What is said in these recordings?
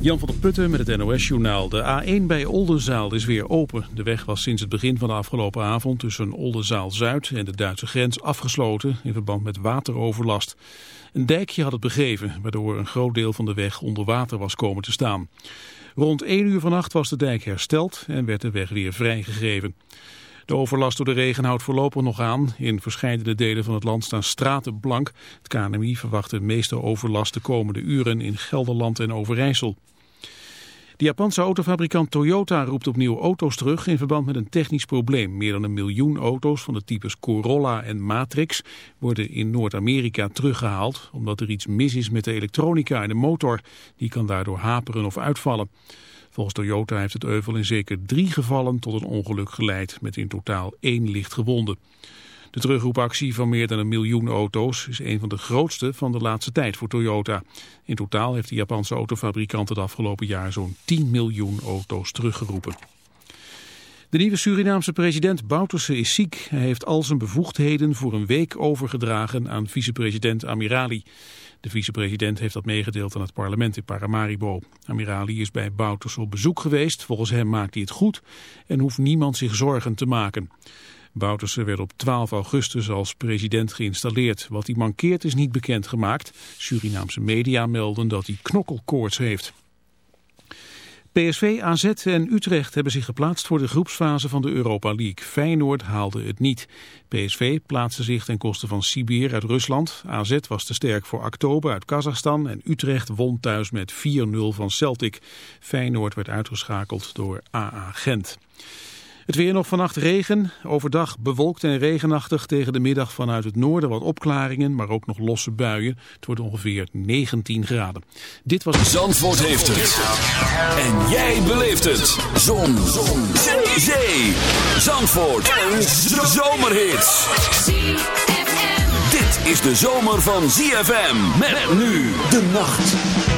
Jan van der Putten met het NOS-journaal. De A1 bij Oldenzaal is weer open. De weg was sinds het begin van de afgelopen avond tussen Oldenzaal-Zuid en de Duitse grens afgesloten in verband met wateroverlast. Een dijkje had het begeven, waardoor een groot deel van de weg onder water was komen te staan. Rond 1 uur vannacht was de dijk hersteld en werd de weg weer vrijgegeven. De overlast door de regen houdt voorlopig nog aan. In verschillende delen van het land staan straten blank. Het KNMI verwacht de meeste overlast de komende uren in Gelderland en Overijssel. De Japanse autofabrikant Toyota roept opnieuw auto's terug in verband met een technisch probleem. Meer dan een miljoen auto's van de types Corolla en Matrix worden in Noord-Amerika teruggehaald omdat er iets mis is met de elektronica en de motor. Die kan daardoor haperen of uitvallen. Volgens Toyota heeft het euvel in zeker drie gevallen tot een ongeluk geleid met in totaal één licht gewonden. De terugroepactie van meer dan een miljoen auto's is een van de grootste van de laatste tijd voor Toyota. In totaal heeft de Japanse autofabrikant het afgelopen jaar zo'n 10 miljoen auto's teruggeroepen. De nieuwe Surinaamse president Bouterse is ziek. Hij heeft al zijn bevoegdheden voor een week overgedragen aan vicepresident Amirali. De vicepresident heeft dat meegedeeld aan het parlement in Paramaribo. Amirali is bij Bouterse op bezoek geweest. Volgens hem maakt hij het goed en hoeft niemand zich zorgen te maken. Bouterse werd op 12 augustus als president geïnstalleerd. Wat hij mankeert is niet bekendgemaakt. Surinaamse media melden dat hij knokkelkoorts heeft. PSV, AZ en Utrecht hebben zich geplaatst voor de groepsfase van de Europa League. Feyenoord haalde het niet. PSV plaatste zich ten koste van Sibir uit Rusland. AZ was te sterk voor Oktober uit Kazachstan. En Utrecht won thuis met 4-0 van Celtic. Feyenoord werd uitgeschakeld door AA Gent. Het weer nog vannacht regen. Overdag bewolkt en regenachtig. Tegen de middag vanuit het noorden wat opklaringen, maar ook nog losse buien. Het wordt ongeveer 19 graden. Dit was... Zandvoort heeft het. En jij beleeft het. Zon. Zon. Zee. Zandvoort. Een zomerhit. Dit is de zomer van ZFM. Met nu de nacht.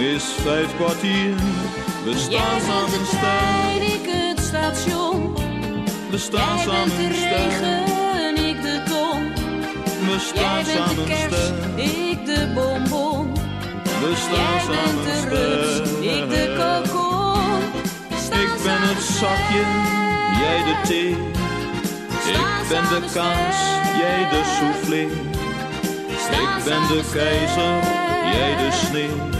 is vijf kwartier. We staan Jij samen bent trein, ik het station. we staan Jij bent de regen, ik de ton. We Jij staan bent de samen kers, sterk, ik de bonbon. we Jij staan bent samen de rups, ik de kokon. Ik ben het zakje, jij de thee. Ik ben de sterk. jij de soufflé. Ik ben de keizer, jij de sneeuw.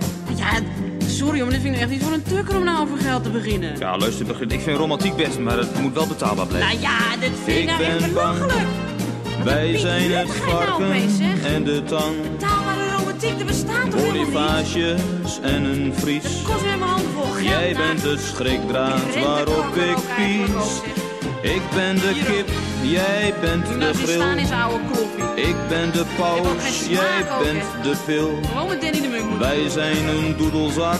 Sorry, maar dit vind ik echt niet voor een tukker om nou over geld te beginnen. Ja, luister, begin. ik vind romantiek best, maar het moet wel betaalbaar blijven. Nou ja, dit vind ik nou echt belachelijk. Wij zijn het nou varken en de tang. Betaalbare romantiek, er bestaat toch? Bonifages en een vries. Het kost weer mijn handen vol geld. Jij nou. bent de schrikdraad waarop ik pies. Ik ben de kip, jij bent Die de grill. staan is oude koffie. Ik ben de paus, jij ook, bent hè. de pil. Gewoon met Danny de Munk Wij zijn een doedelzak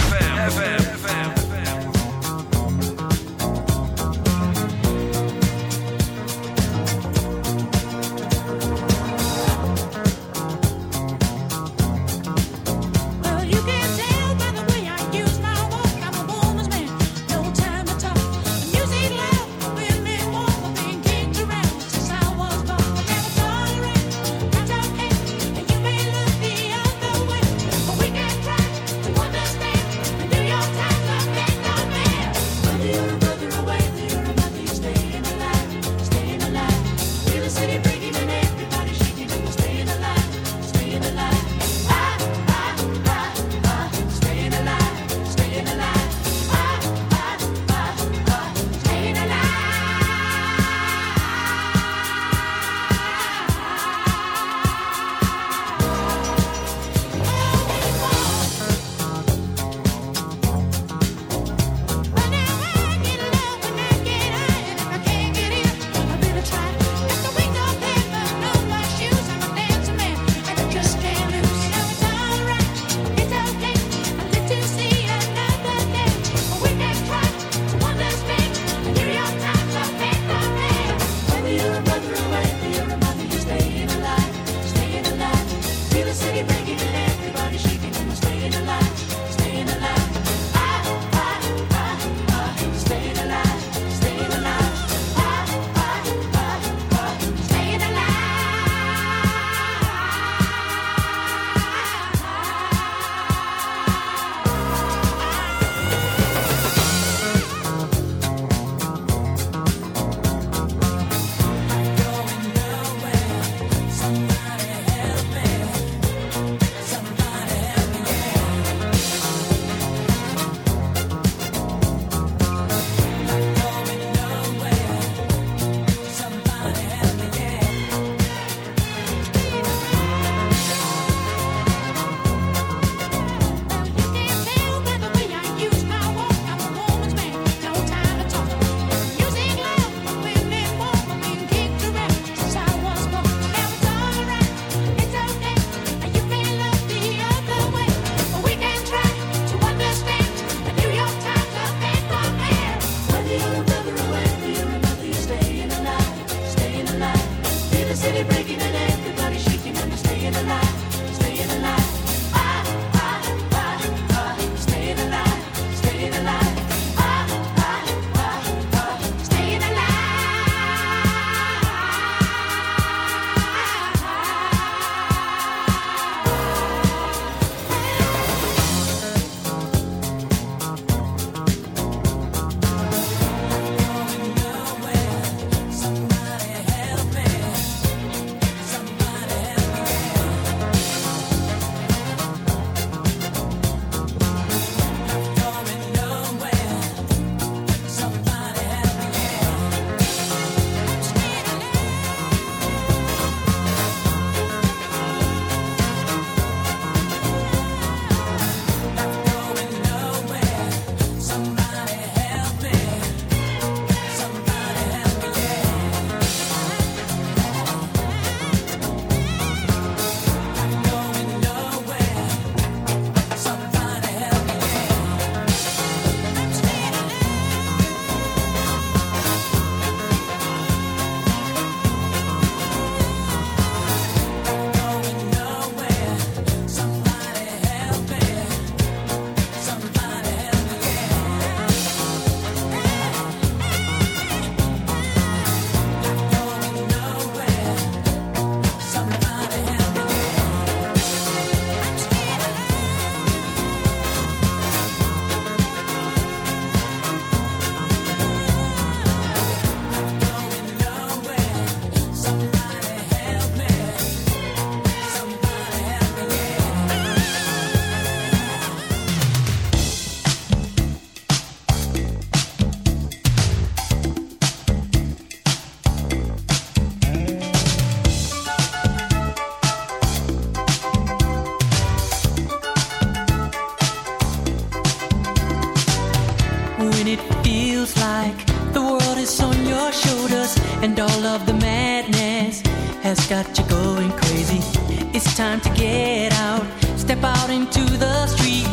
It's time to get out, step out into the street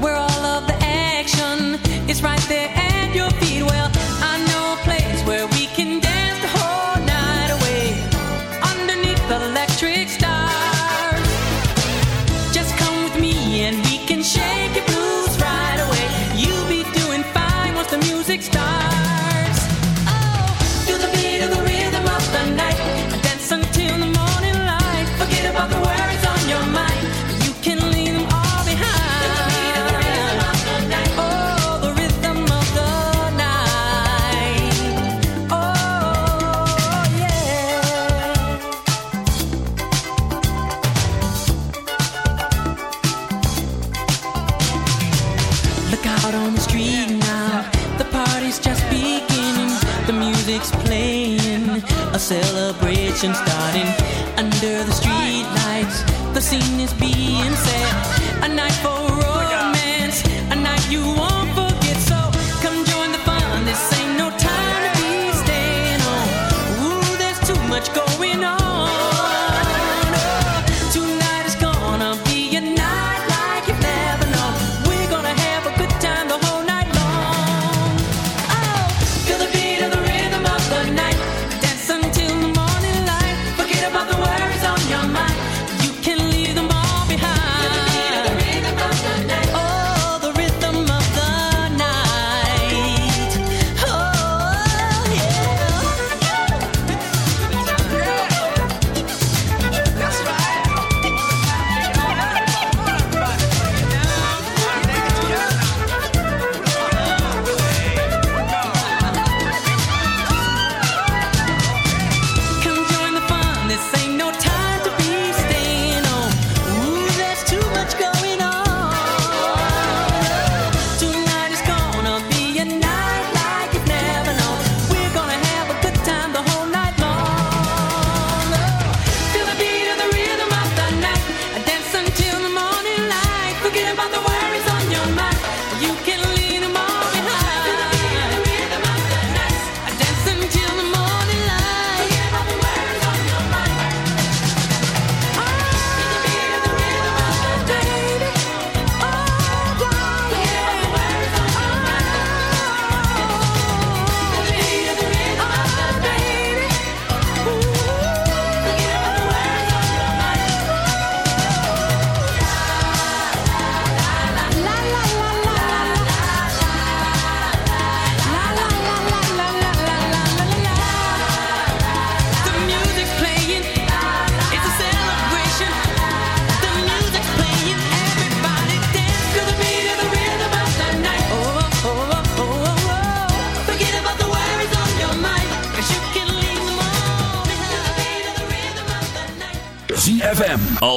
where all of the action is right there at your feet. Well, I know a place where we can dance the whole night away underneath the electric stars. Just come with me and we can share.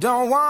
Don't want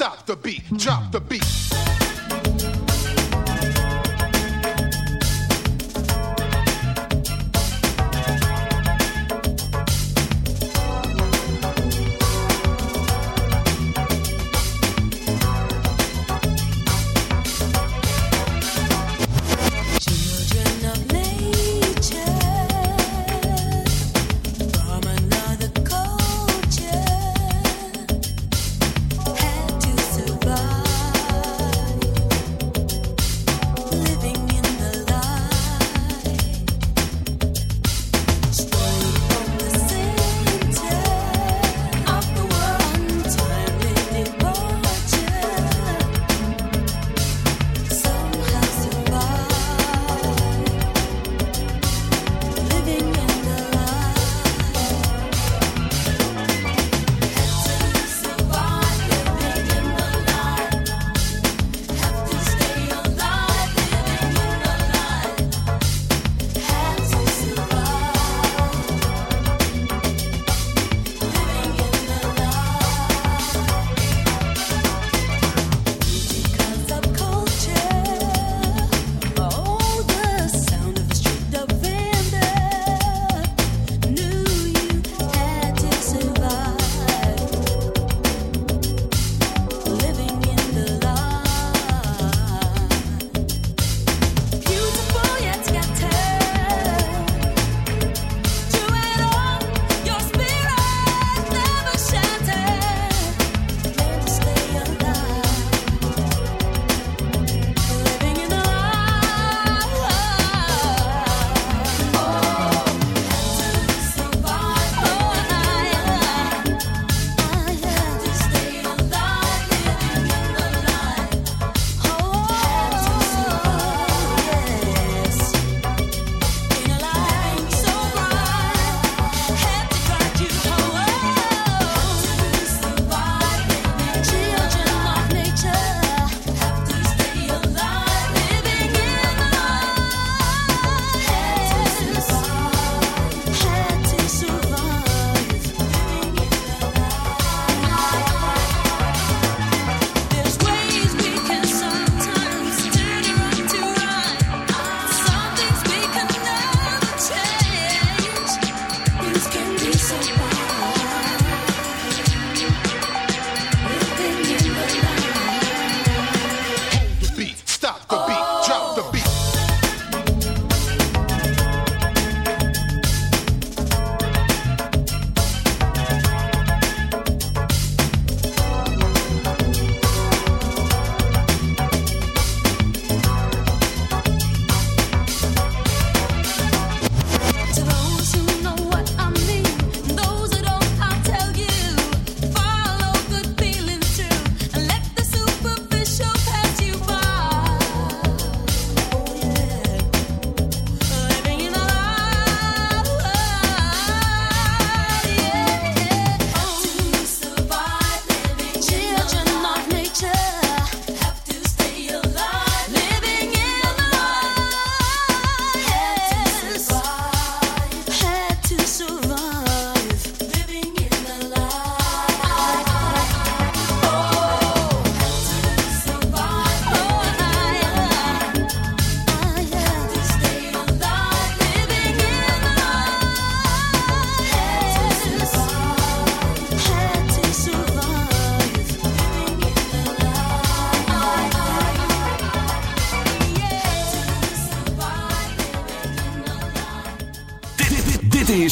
Stop the beat, drop the beat.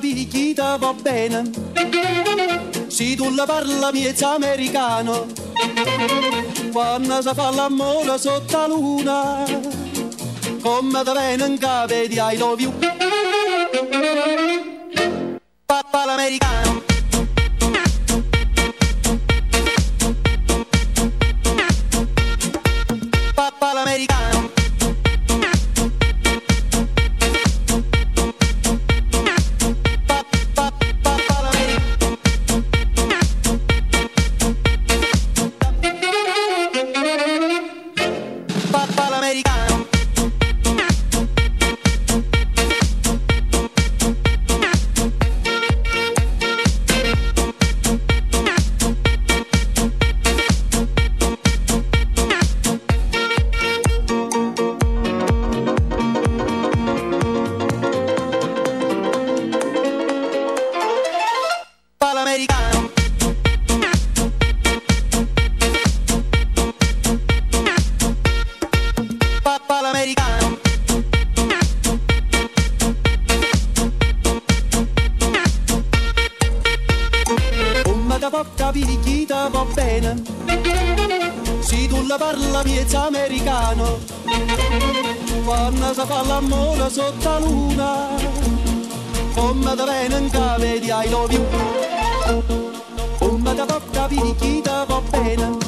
Picchita va bene. Se tu la parla miezza americano, quando si fa l'amore sotto la luna, come te viene in capo di I love. Papà l'americano. Papà l'americano. Come da poca picchita va bene. Se tu la parla miezza americano. Quando si fa l'amore sotto la luna. Come da viene in capo di I love you. Come da bocca vi chida va bene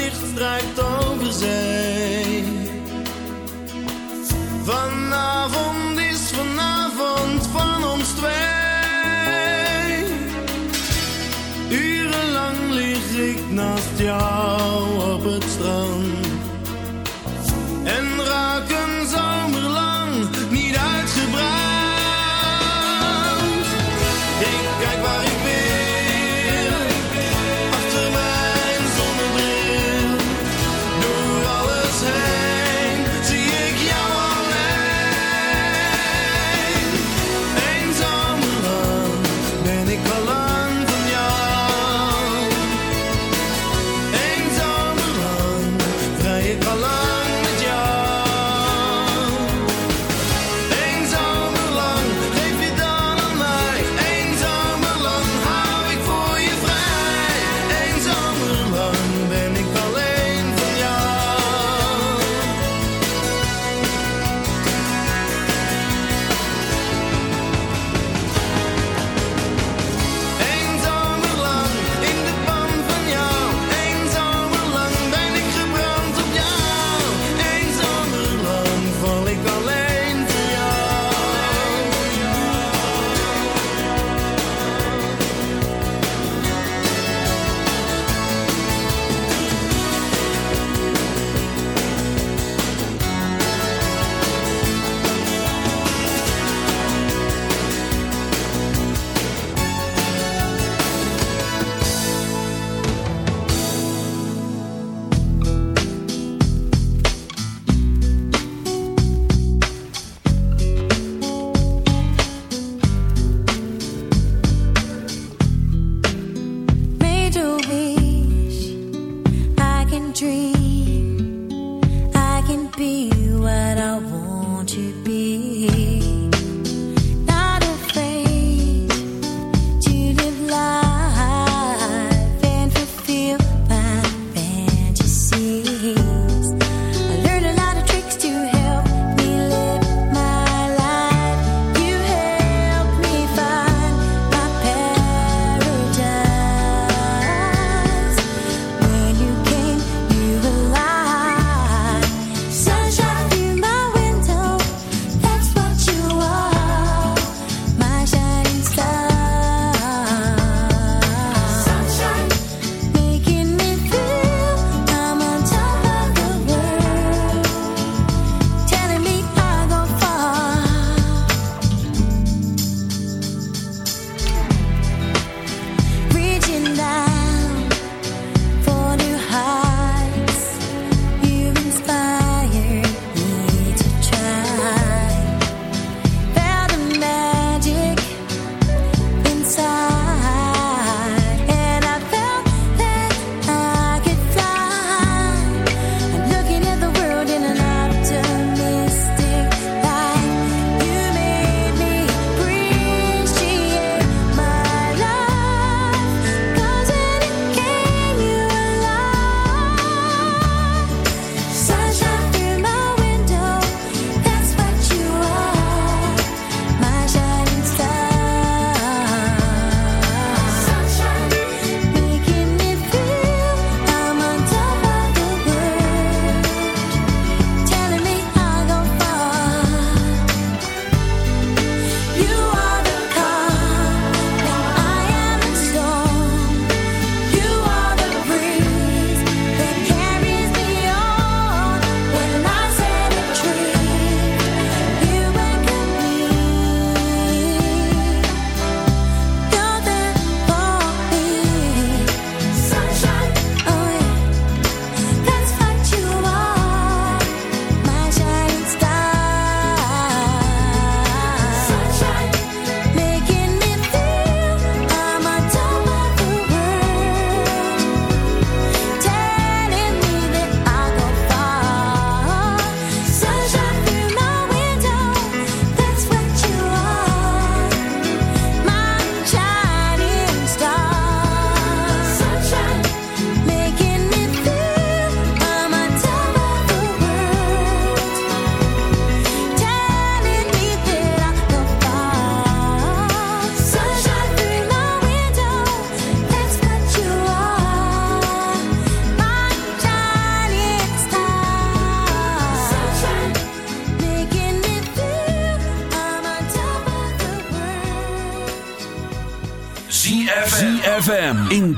Licht strijkt over zee. Vanavond is vanavond van ons twee. Urenlang lig ik naar